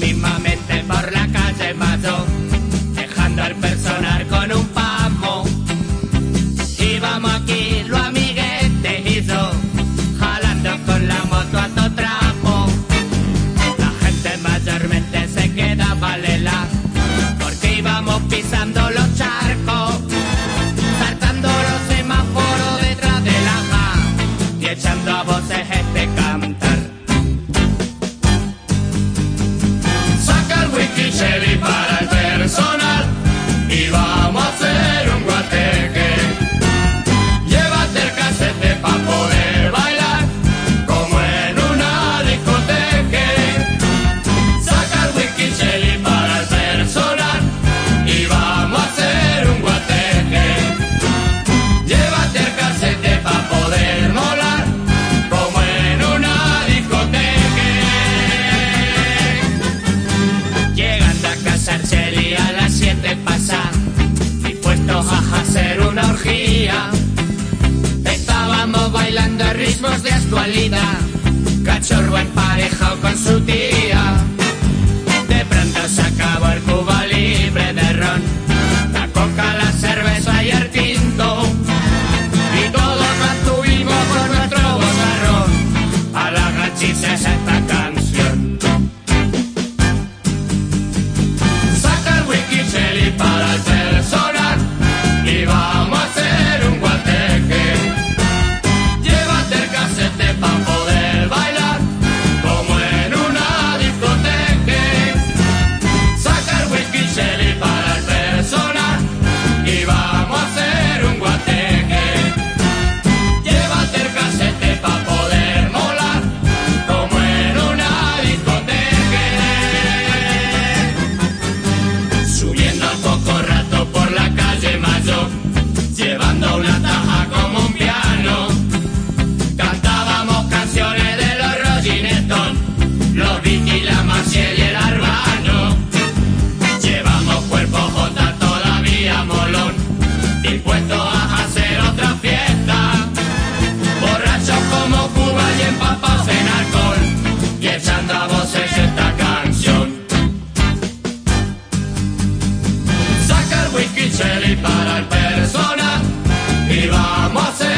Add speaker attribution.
Speaker 1: misma Ritmos de actualidad, cachorro en paz Micheli para el persona. Y vamos a hacer